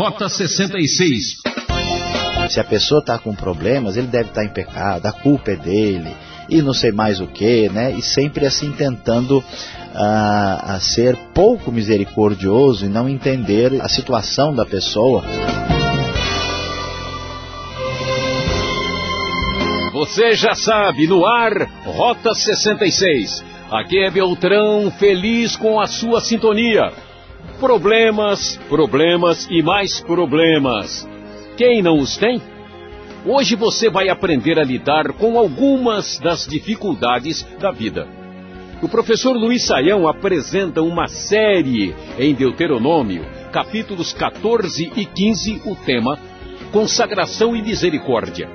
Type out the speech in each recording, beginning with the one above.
Rota 66. Se a pessoa está com problemas, ele deve estar tá em pecado, a culpa é dele, e não sei mais o que, né? E sempre assim tentando a, a ser pouco misericordioso e não entender a situação da pessoa. Você já sabe, no ar, Rota 66. Aqui é Beltrão, feliz com a sua sintonia. Problemas, problemas e mais problemas. Quem não os tem? Hoje você vai aprender a lidar com algumas das dificuldades da vida. O professor Luiz Saião apresenta uma série em Deuteronômio, capítulos 14 e 15, o tema Consagração e Misericórdia.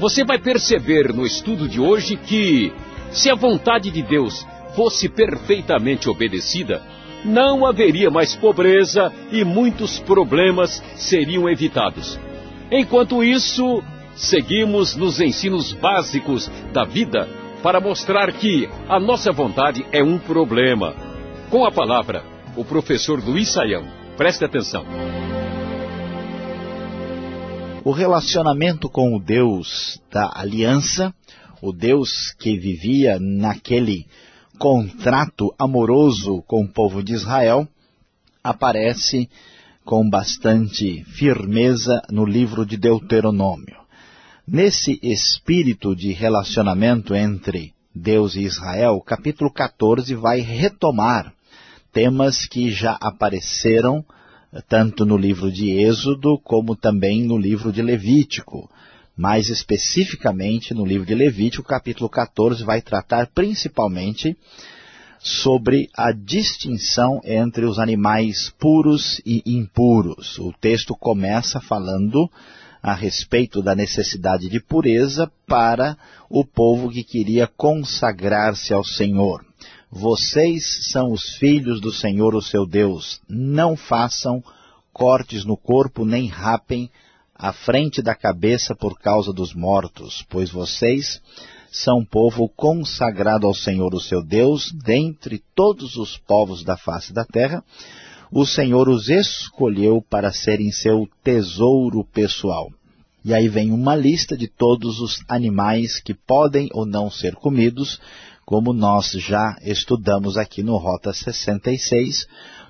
Você vai perceber no estudo de hoje que, se a vontade de Deus fosse perfeitamente obedecida, não haveria mais pobreza e muitos problemas seriam evitados. Enquanto isso, seguimos nos ensinos básicos da vida para mostrar que a nossa vontade é um problema. Com a palavra, o professor Luiz Saião. Preste atenção. O relacionamento com o Deus da aliança, o Deus que vivia naquele contrato amoroso com o povo de Israel, aparece com bastante firmeza no livro de Deuteronômio. Nesse espírito de relacionamento entre Deus e Israel, o capítulo 14 vai retomar temas que já apareceram tanto no livro de Êxodo como também no livro de Levítico. Mais especificamente no livro de Levítico, capítulo 14 vai tratar principalmente sobre a distinção entre os animais puros e impuros. O texto começa falando a respeito da necessidade de pureza para o povo que queria consagrar-se ao Senhor. Vocês são os filhos do Senhor, o seu Deus. Não façam cortes no corpo, nem rapem a frente da cabeça por causa dos mortos, pois vocês são povo consagrado ao Senhor, o seu Deus, dentre todos os povos da face da terra, o Senhor os escolheu para serem seu tesouro pessoal. E aí vem uma lista de todos os animais que podem ou não ser comidos, como nós já estudamos aqui no Rota 66.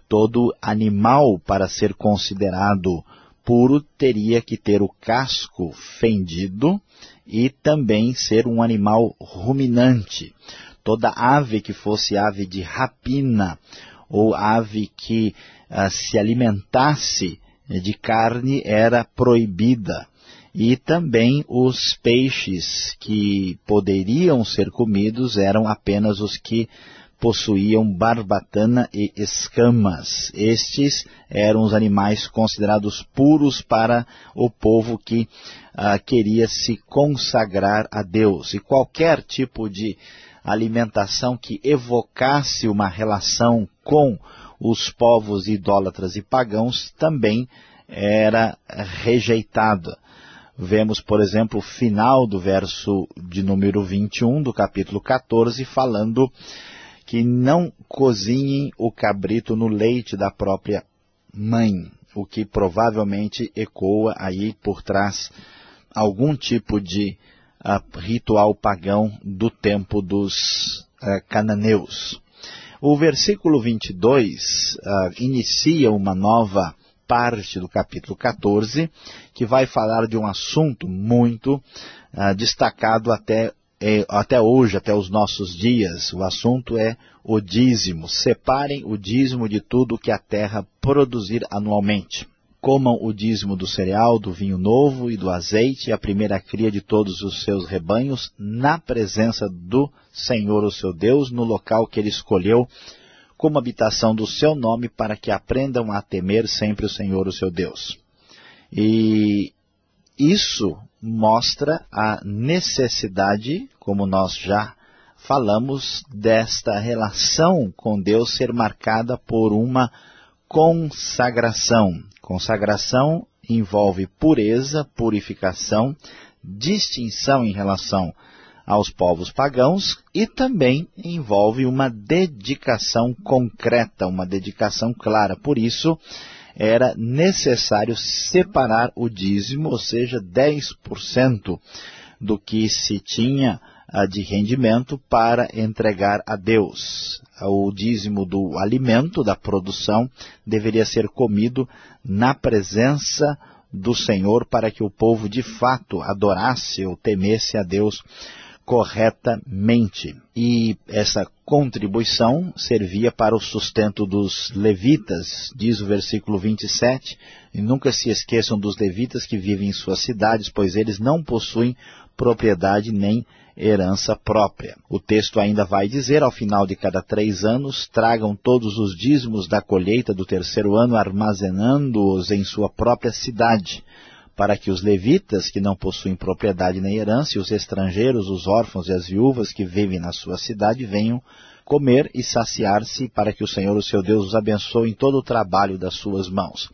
Todo animal, para ser considerado puro, teria que ter o casco fendido e também ser um animal ruminante. Toda ave que fosse ave de rapina ou ave que uh, se alimentasse de carne era proibida. E também os peixes que poderiam ser comidos eram apenas os que possuíam barbatana e escamas. Estes eram os animais considerados puros para o povo que uh, queria se consagrar a Deus. E qualquer tipo de alimentação que evocasse uma relação com os povos idólatras e pagãos também era rejeitada. Vemos, por exemplo, o final do verso de número 21 do capítulo 14, falando que não cozinhem o cabrito no leite da própria mãe, o que provavelmente ecoa aí por trás algum tipo de uh, ritual pagão do tempo dos uh, cananeus. O versículo 22 uh, ah, inicia uma nova parte do capítulo 14, que vai falar de um assunto muito uh, destacado até, até hoje, até os nossos dias. O assunto é o dízimo. Separem o dízimo de tudo que a terra produzir anualmente. Comam o dízimo do cereal, do vinho novo e do azeite, a primeira cria de todos os seus rebanhos, na presença do Senhor, o seu Deus, no local que ele escolheu como habitação do seu nome, para que aprendam a temer sempre o Senhor, o seu Deus. E isso mostra a necessidade, como nós já falamos, desta relação com Deus ser marcada por uma consagração. Consagração envolve pureza, purificação, distinção em relação aos povos pagãos e também envolve uma dedicação concreta, uma dedicação clara. Por isso, era necessário separar o dízimo, ou seja, 10% do que se tinha ah, de rendimento para entregar a Deus. O dízimo do alimento, da produção, deveria ser comido na presença do Senhor para que o povo de fato adorasse ou temesse a Deus corretamente. E essa contribuição servia para o sustento dos levitas, diz o versículo 27, e nunca se esqueçam dos levitas que vivem em suas cidades, pois eles não possuem propriedade nem herança própria. O texto ainda vai dizer, ao final de cada três anos, tragam todos os dízimos da colheita do terceiro ano, armazenando-os em sua própria cidade, para que os levitas, que não possuem propriedade nem herança, e os estrangeiros, os órfãos e as viúvas que vivem na sua cidade, venham comer e saciar-se, para que o Senhor, o seu Deus, os abençoe em todo o trabalho das suas mãos.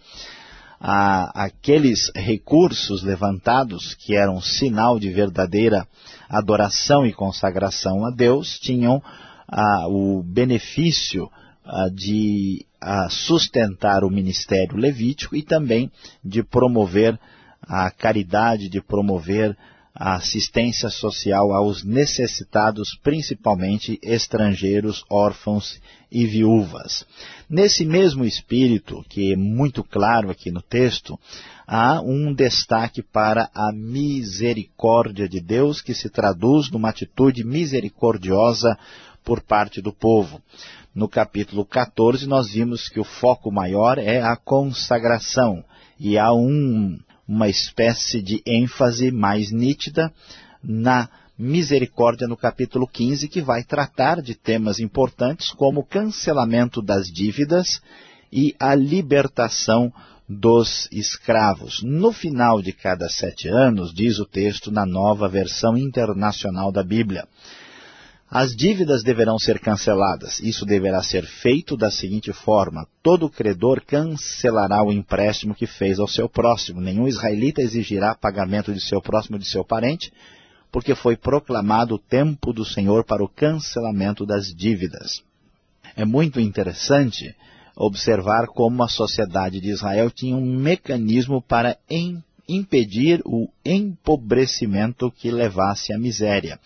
A, aqueles recursos levantados, que eram sinal de verdadeira adoração e consagração a Deus, tinham a, o benefício a, de sustentar o ministério levítico e também de promover a caridade, de promover a assistência social aos necessitados, principalmente estrangeiros, órfãos e viúvas. Nesse mesmo espírito, que é muito claro aqui no texto, há um destaque para a misericórdia de Deus, que se traduz numa atitude misericordiosa por parte do povo. No capítulo 14, nós vimos que o foco maior é a consagração, e há um uma espécie de ênfase mais nítida na misericórdia no capítulo 15, que vai tratar de temas importantes como o cancelamento das dívidas e a libertação dos escravos. No final de cada sete anos, diz o texto na nova versão internacional da Bíblia, as dívidas deverão ser canceladas. Isso deverá ser feito da seguinte forma. Todo credor cancelará o empréstimo que fez ao seu próximo. Nenhum israelita exigirá pagamento de seu próximo de seu parente, porque foi proclamado o tempo do Senhor para o cancelamento das dívidas. É muito interessante observar como a sociedade de Israel tinha um mecanismo para impedir o empobrecimento que levasse à miséria.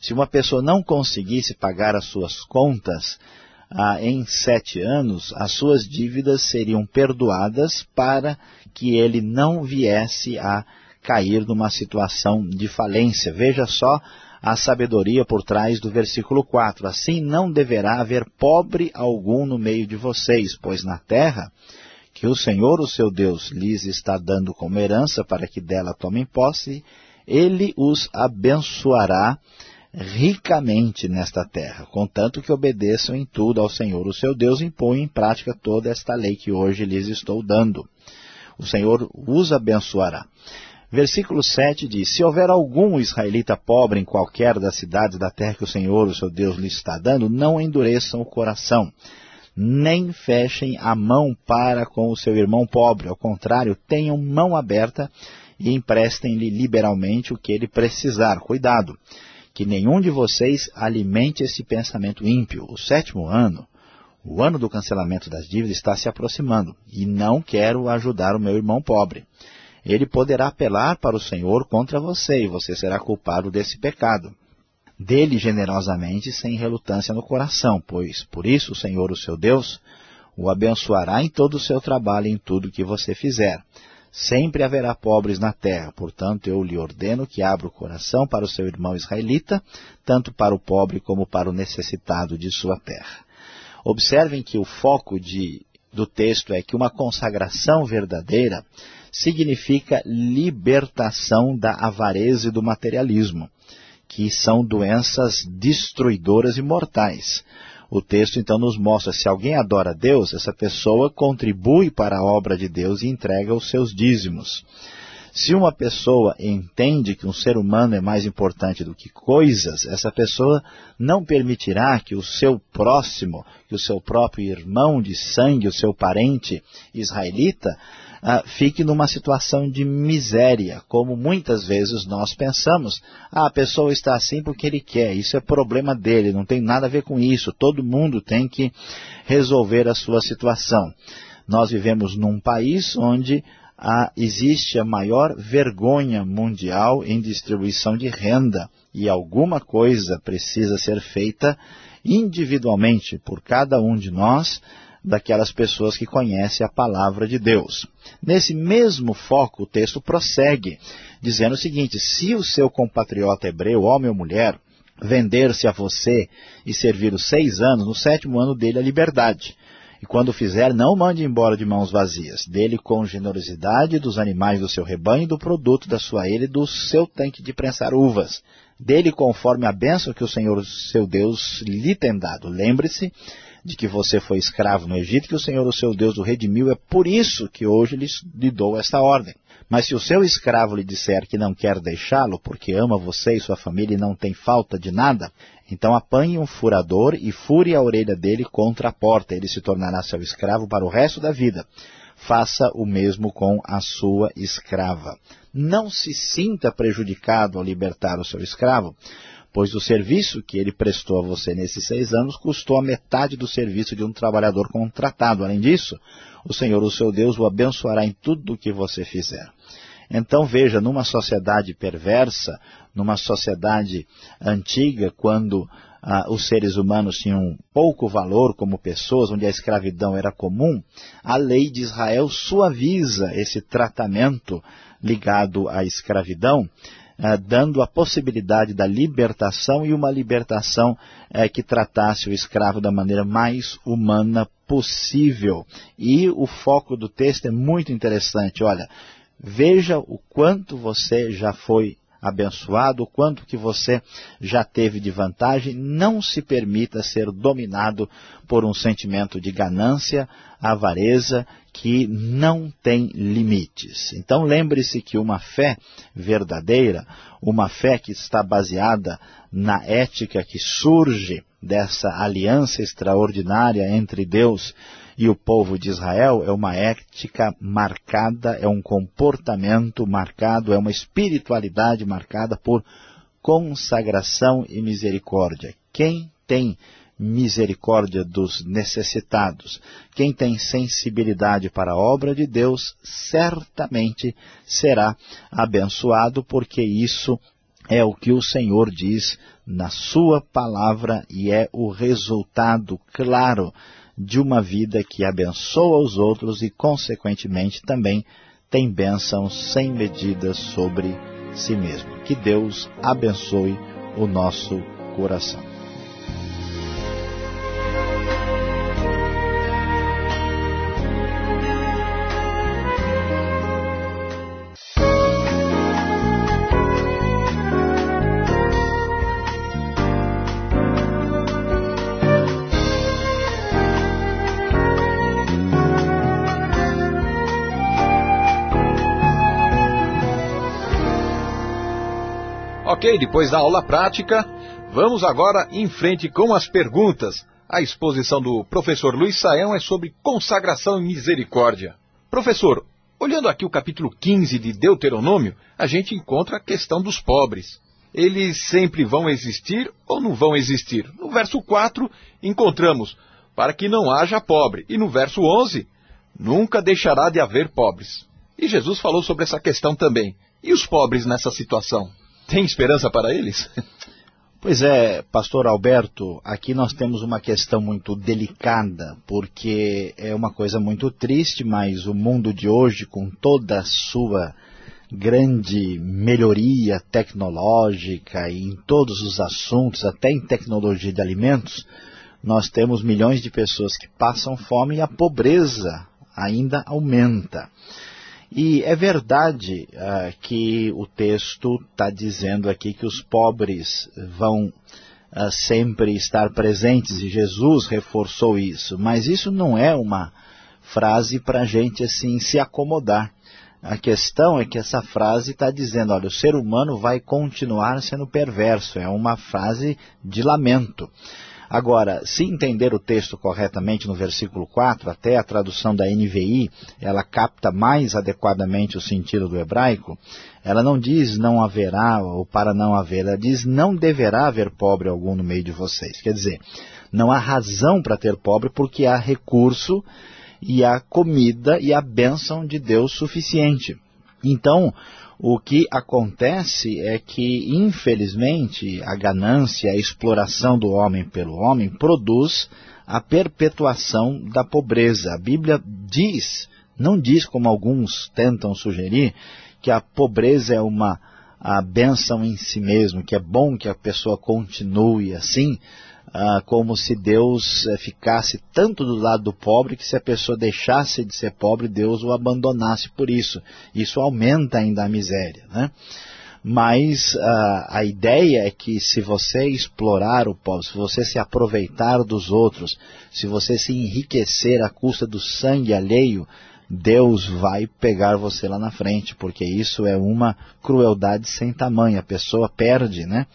Se uma pessoa não conseguisse pagar as suas contas ah, em sete anos, as suas dívidas seriam perdoadas para que ele não viesse a cair numa situação de falência. Veja só a sabedoria por trás do versículo 4. Assim não deverá haver pobre algum no meio de vocês, pois na terra que o Senhor, o seu Deus, lhes está dando como herança para que dela tomem posse, ele os abençoará ricamente nesta terra, contanto que obedeçam em tudo ao Senhor, o seu Deus, e impõem em prática toda esta lei que hoje lhes estou dando. O Senhor os abençoará. Versículo 7 diz, Se houver algum israelita pobre em qualquer das cidades da terra que o Senhor, o seu Deus, lhe está dando, não endureçam o coração nem fechem a mão para com o seu irmão pobre. Ao contrário, tenham mão aberta e emprestem-lhe liberalmente o que ele precisar. Cuidado, que nenhum de vocês alimente esse pensamento ímpio. O sétimo ano, o ano do cancelamento das dívidas, está se aproximando e não quero ajudar o meu irmão pobre. Ele poderá apelar para o Senhor contra você e você será culpado desse pecado dele generosamente, sem relutância no coração, pois por isso o Senhor, o seu Deus, o abençoará em todo o seu trabalho e em tudo que você fizer. Sempre haverá pobres na terra, portanto eu lhe ordeno que abra o coração para o seu irmão israelita, tanto para o pobre como para o necessitado de sua terra. Observem que o foco de, do texto é que uma consagração verdadeira significa libertação da avareza e do materialismo que são doenças destruidoras e mortais. O texto então nos mostra, se alguém adora Deus, essa pessoa contribui para a obra de Deus e entrega os seus dízimos. Se uma pessoa entende que um ser humano é mais importante do que coisas, essa pessoa não permitirá que o seu próximo, que o seu próprio irmão de sangue, o seu parente israelita, ah, fique numa situação de miséria, como muitas vezes nós pensamos. Ah, a pessoa está assim porque ele quer, isso é problema dele, não tem nada a ver com isso, todo mundo tem que resolver a sua situação. Nós vivemos num país onde ah, existe a maior vergonha mundial em distribuição de renda e alguma coisa precisa ser feita individualmente por cada um de nós, daquelas pessoas que conhecem a palavra de Deus. Nesse mesmo foco, o texto prossegue, dizendo o seguinte, se o seu compatriota hebreu, homem ou mulher, vender-se a você e servir os seis anos, no sétimo ano dele a liberdade. E quando fizer, não mande embora de mãos vazias. Dele com generosidade dos animais do seu rebanho, do produto da sua ilha e do seu tanque de prensar uvas. Dele conforme a bênção que o Senhor, seu Deus, lhe tem dado. Lembre-se de que você foi escravo no Egito, que o Senhor, o seu Deus, o redimiu. É por isso que hoje lhe dou esta ordem. Mas se o seu escravo lhe disser que não quer deixá-lo, porque ama você e sua família e não tem falta de nada, então apanhe um furador e fure a orelha dele contra a porta. Ele se tornará seu escravo para o resto da vida. Faça o mesmo com a sua escrava. Não se sinta prejudicado ao libertar o seu escravo, pois o serviço que ele prestou a você nesses seis anos custou a metade do serviço de um trabalhador contratado. Além disso, o Senhor, o seu Deus, o abençoará em tudo o que você fizer. Então veja, numa sociedade perversa, numa sociedade antiga, quando ah, os seres humanos tinham pouco valor como pessoas, onde a escravidão era comum, a lei de Israel suaviza esse tratamento ligado à escravidão, eh, dando a possibilidade da libertação e uma libertação eh, que tratasse o escravo da maneira mais humana possível. E o foco do texto é muito interessante. Olha, veja o quanto você já foi abençoado, o quanto que você já teve de vantagem, não se permita ser dominado por um sentimento de ganância, avareza, que não tem limites. Então lembre-se que uma fé verdadeira, uma fé que está baseada na ética que surge dessa aliança extraordinária entre Deus e o povo de Israel é uma ética marcada, é um comportamento marcado, é uma espiritualidade marcada por consagração e misericórdia. Quem tem misericórdia dos necessitados, quem tem sensibilidade para a obra de Deus, certamente será abençoado, porque isso é o que o Senhor diz na sua palavra e é o resultado claro de uma vida que abençoa os outros e, consequentemente, também tem bênçãos sem medida sobre si mesmo. Que Deus abençoe o nosso coração. Ok, depois da aula prática, vamos agora em frente com as perguntas. A exposição do professor Luiz Saião é sobre consagração e misericórdia. Professor, olhando aqui o capítulo 15 de Deuteronômio, a gente encontra a questão dos pobres. Eles sempre vão existir ou não vão existir? No verso 4, encontramos, para que não haja pobre. E no verso 11, nunca deixará de haver pobres. E Jesus falou sobre essa questão também. E os pobres nessa situação? Tem esperança para eles? Pois é, pastor Alberto, aqui nós temos uma questão muito delicada, porque é uma coisa muito triste, mas o mundo de hoje, com toda a sua grande melhoria tecnológica e em todos os assuntos, até em tecnologia de alimentos, nós temos milhões de pessoas que passam fome e a pobreza ainda aumenta. E é verdade uh, que o texto está dizendo aqui que os pobres vão uh, sempre estar presentes e Jesus reforçou isso, mas isso não é uma frase para a gente assim se acomodar. A questão é que essa frase está dizendo, olha, o ser humano vai continuar sendo perverso, é uma frase de lamento. Agora, se entender o texto corretamente no versículo 4, até a tradução da NVI, ela capta mais adequadamente o sentido do hebraico, ela não diz não haverá ou para não haver, ela diz não deverá haver pobre algum no meio de vocês. Quer dizer, não há razão para ter pobre porque há recurso e a comida e a bênção de Deus suficiente. Então, o que acontece é que, infelizmente, a ganância, a exploração do homem pelo homem produz a perpetuação da pobreza. A Bíblia diz, não diz como alguns tentam sugerir, que a pobreza é uma a bênção em si mesmo, que é bom que a pessoa continue assim, ah, como se Deus eh, ficasse tanto do lado do pobre que se a pessoa deixasse de ser pobre, Deus o abandonasse por isso. Isso aumenta ainda a miséria. Né? Mas ah, a ideia é que se você explorar o pobre, se você se aproveitar dos outros, se você se enriquecer à custa do sangue alheio, Deus vai pegar você lá na frente, porque isso é uma crueldade sem tamanho. A pessoa perde né,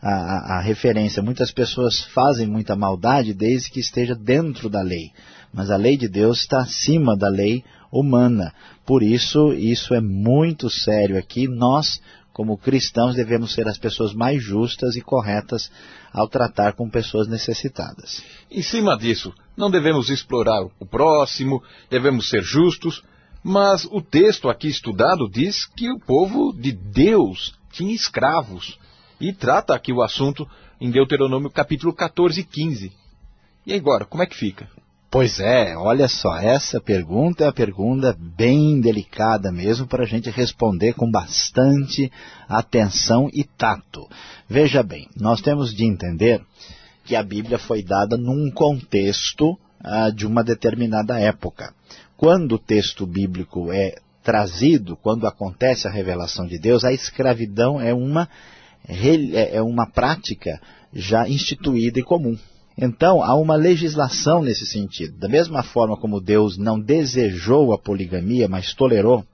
a, a, referência. Muitas pessoas fazem muita maldade desde que esteja dentro da lei. Mas a lei de Deus está acima da lei humana. Por isso, isso é muito sério aqui. Nós, como cristãos, devemos ser as pessoas mais justas e corretas ao tratar com pessoas necessitadas. Em cima disso, não devemos explorar o próximo, devemos ser justos, mas o texto aqui estudado diz que o povo de Deus tinha escravos e trata aqui o assunto em Deuteronômio capítulo 14 e 15. E agora, como é que fica? Pois é, olha só, essa pergunta é uma pergunta bem delicada mesmo para a gente responder com bastante atenção e tato. Veja bem, nós temos de entender que a Bíblia foi dada num contexto ah, de uma determinada época. Quando o texto bíblico é trazido, quando acontece a revelação de Deus, a escravidão é uma, é, é uma prática já instituída e comum. Então, há uma legislação nesse sentido. Da mesma forma como Deus não desejou a poligamia, mas tolerou,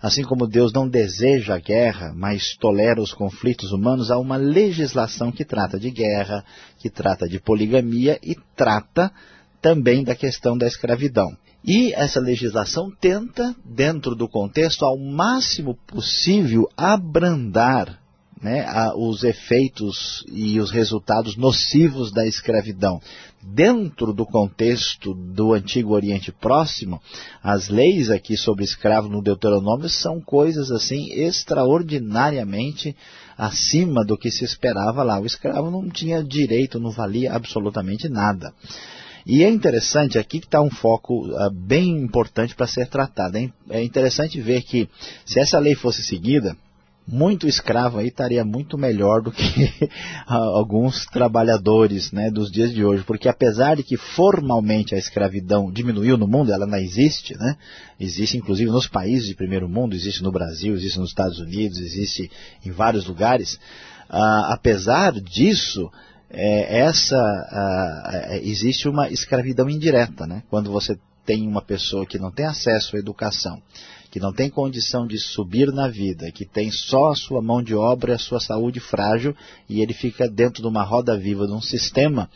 assim como Deus não deseja a guerra, mas tolera os conflitos humanos, há uma legislação que trata de guerra, que trata de poligamia e trata também da questão da escravidão. E essa legislação tenta, dentro do contexto, ao máximo possível, abrandar né, a, os efeitos e os resultados nocivos da escravidão. Dentro do contexto do Antigo Oriente Próximo, as leis aqui sobre escravo no Deuteronômio são coisas assim extraordinariamente acima do que se esperava lá. O escravo não tinha direito, não valia absolutamente nada. E é interessante, aqui que está um foco uh, bem importante para ser tratado. É interessante ver que se essa lei fosse seguida, muito escravo aí estaria muito melhor do que alguns trabalhadores né, dos dias de hoje, porque apesar de que formalmente a escravidão diminuiu no mundo, ela não existe, né? existe inclusive nos países de primeiro mundo, existe no Brasil, existe nos Estados Unidos, existe em vários lugares, ah, apesar disso, é, essa ah, existe uma escravidão indireta, né? quando você tem uma pessoa que não tem acesso à educação, que não tem condição de subir na vida, que tem só a sua mão de obra e a sua saúde frágil, e ele fica dentro de uma roda viva, de um sistema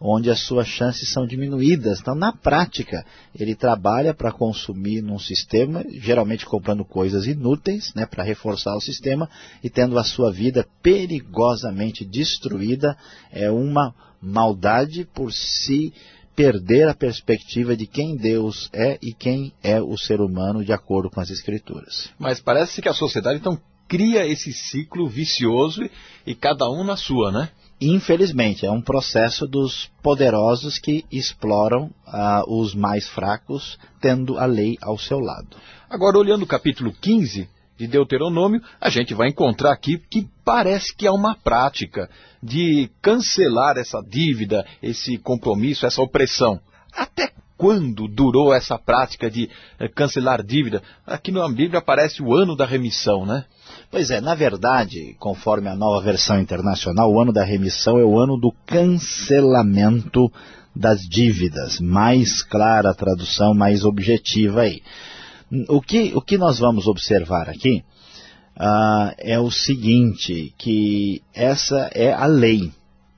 onde as suas chances são diminuídas. Então, na prática, ele trabalha para consumir num sistema, geralmente comprando coisas inúteis, né, para reforçar o sistema, e tendo a sua vida perigosamente destruída, é uma maldade por si perder a perspectiva de quem Deus é e quem é o ser humano de acordo com as Escrituras. Mas parece que a sociedade então cria esse ciclo vicioso e cada um na sua, né? Infelizmente, é um processo dos poderosos que exploram ah, os mais fracos, tendo a lei ao seu lado. Agora, olhando o capítulo 15, de Deuteronômio, a gente vai encontrar aqui que parece que há uma prática de cancelar essa dívida, esse compromisso, essa opressão. Até quando durou essa prática de eh, cancelar dívida? Aqui na Bíblia aparece o ano da remissão, né? Pois é, na verdade, conforme a nova versão internacional, o ano da remissão é o ano do cancelamento das dívidas. Mais clara a tradução, mais objetiva aí. O que, o que nós vamos observar aqui uh, é o seguinte, que essa é a lei.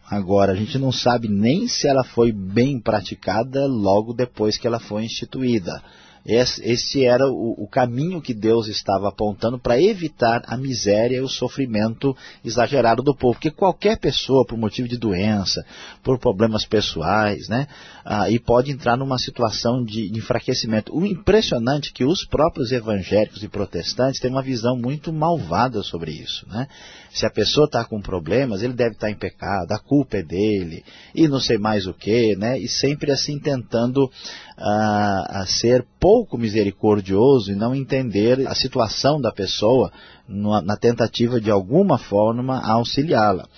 Agora, a gente não sabe nem se ela foi bem praticada logo depois que ela foi instituída. Esse, era o, o, caminho que Deus estava apontando para evitar a miséria e o sofrimento exagerado do povo. Porque qualquer pessoa, por motivo de doença, por problemas pessoais, né, ah, e pode entrar numa situação de enfraquecimento. O impressionante é que os próprios evangélicos e protestantes têm uma visão muito malvada sobre isso. Né? Se a pessoa está com problemas, ele deve estar tá em pecado, a culpa é dele, e não sei mais o que, né? e sempre assim tentando ah, a ser pouco misericordioso e não entender a situação da pessoa na tentativa de alguma forma auxiliá-la.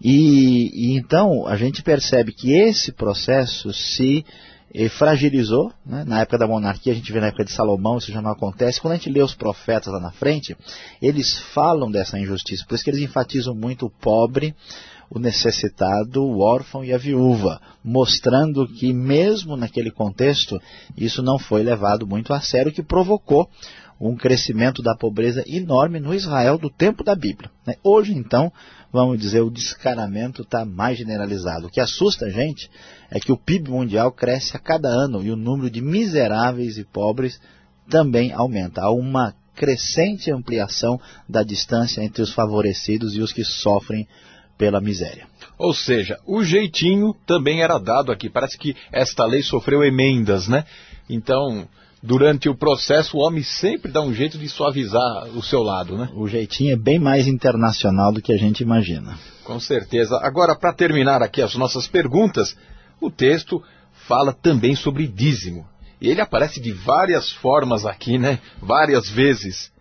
E, e, então a gente percebe que esse processo se eh, fragilizou, né? na época da monarquia, a gente vê na época de Salomão, isso já não acontece, quando a gente lê os profetas lá na frente, eles falam dessa injustiça, por isso que eles enfatizam muito o pobre, o necessitado, o órfão e a viúva, mostrando que mesmo naquele contexto, isso não foi levado muito a sério, que provocou um crescimento da pobreza enorme no Israel do tempo da Bíblia. Né? Hoje, então, vamos dizer, o descaramento está mais generalizado. O que assusta a gente é que o PIB mundial cresce a cada ano e o número de miseráveis e pobres também aumenta. Há uma crescente ampliação da distância entre os favorecidos e os que sofrem pela miséria. Ou seja, o jeitinho também era dado aqui. Parece que esta lei sofreu emendas, né? Então, durante o processo, o homem sempre dá um jeito de suavizar o seu lado, né? O jeitinho é bem mais internacional do que a gente imagina. Com certeza. Agora, para terminar aqui as nossas perguntas, o texto fala também sobre dízimo. E ele aparece de várias formas aqui, né? Várias vezes.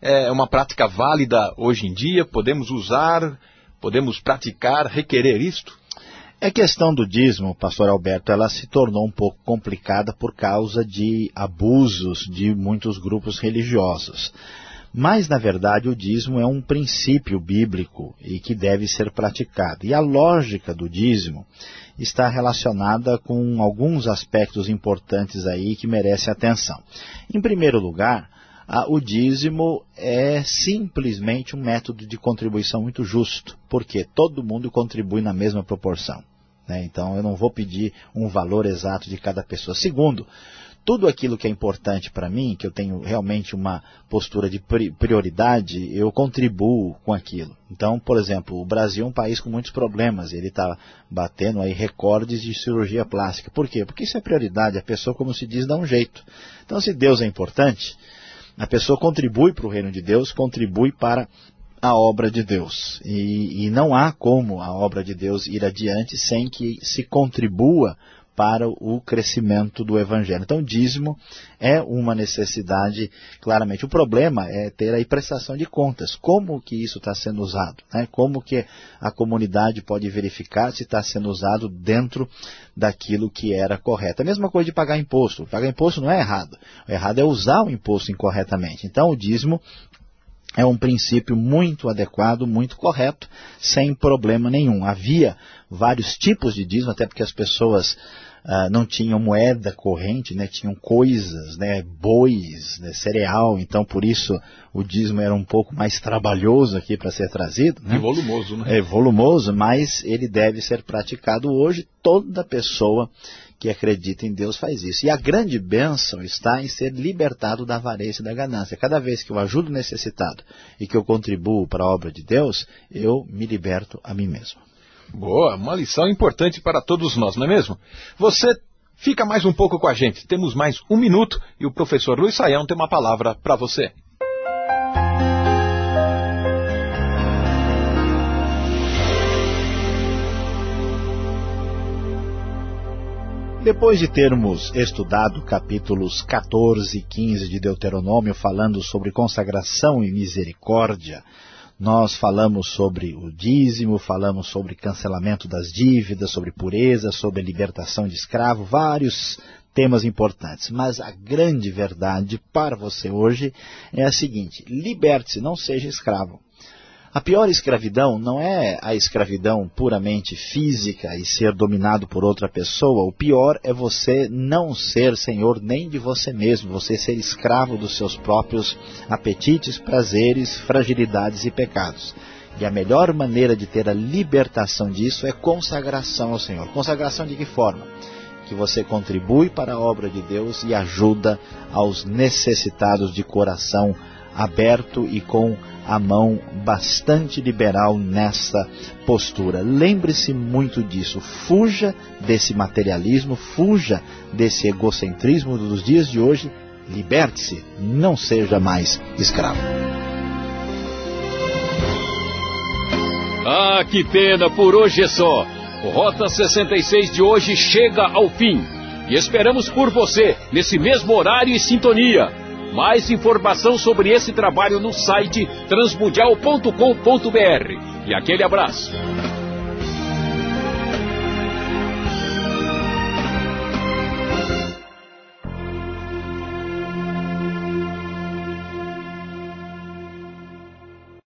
É uma prática válida hoje em dia, podemos usar Podemos praticar, requerer isto? A questão do dízimo, pastor Alberto, ela se tornou um pouco complicada por causa de abusos de muitos grupos religiosos. Mas, na verdade, o dízimo é um princípio bíblico e que deve ser praticado. E a lógica do dízimo está relacionada com alguns aspectos importantes aí que merecem atenção. Em primeiro lugar, ah, o dízimo é simplesmente um método de contribuição muito justo, porque todo mundo contribui na mesma proporção. Né? Então eu não vou pedir um valor exato de cada pessoa. Segundo, tudo aquilo que é importante para mim, que eu tenho realmente uma postura de prioridade, eu contribuo com aquilo. Então, por exemplo, o Brasil é um país com muitos problemas, ele está batendo aí recordes de cirurgia plástica. Por quê? Porque isso é prioridade, a pessoa, como se diz, dá um jeito. Então, se Deus é importante, a pessoa contribui para o reino de Deus, contribui para a obra de Deus. E, e, não há como a obra de Deus ir adiante sem que se contribua para o crescimento do Evangelho. Então, dízimo é uma necessidade, claramente. O problema é ter a prestação de contas. Como que isso está sendo usado? Né? Como que a comunidade pode verificar se está sendo usado dentro daquilo que era correto. A mesma coisa de pagar imposto. Pagar imposto não é errado. O errado é usar o imposto incorretamente. Então, o dízimo é um princípio muito adequado, muito correto, sem problema nenhum. Havia vários tipos de dízimo, até porque as pessoas ah, não tinham moeda corrente, né, tinham coisas, né, bois, né, cereal, então por isso o dízimo era um pouco mais trabalhoso aqui para ser trazido. Né? E volumoso, né? É volumoso, mas ele deve ser praticado hoje, toda pessoa que acredita em Deus faz isso. E a grande bênção está em ser libertado da avareza e da ganância. Cada vez que eu ajudo o necessitado e que eu contribuo para a obra de Deus, eu me liberto a mim mesmo. Boa, uma lição importante para todos nós, não é mesmo? Você fica mais um pouco com a gente. Temos mais um minuto e o professor Luiz Saião tem uma palavra para você. Depois de termos estudado capítulos 14 e 15 de Deuteronômio falando sobre consagração e misericórdia, nós falamos sobre o dízimo, falamos sobre cancelamento das dívidas, sobre pureza, sobre libertação de escravo, vários temas importantes. Mas a grande verdade para você hoje é a seguinte, liberte-se, não seja escravo. A pior escravidão não é a escravidão puramente física e ser dominado por outra pessoa. O pior é você não ser senhor nem de você mesmo, você ser escravo dos seus próprios apetites, prazeres, fragilidades e pecados. E a melhor maneira de ter a libertação disso é consagração ao Senhor. Consagração de que forma? que você contribui para a obra de Deus e ajuda aos necessitados de coração aberto e com a mão bastante liberal nessa postura. Lembre-se muito disso. Fuja desse materialismo, fuja desse egocentrismo dos dias de hoje. Liberte-se, não seja mais escravo. Ah, que pena, por hoje é só. O Rota 66 de hoje chega ao fim. E esperamos por você nesse mesmo horário e sintonia. Mais informação sobre esse trabalho no site transmundial.com.br. E aquele abraço.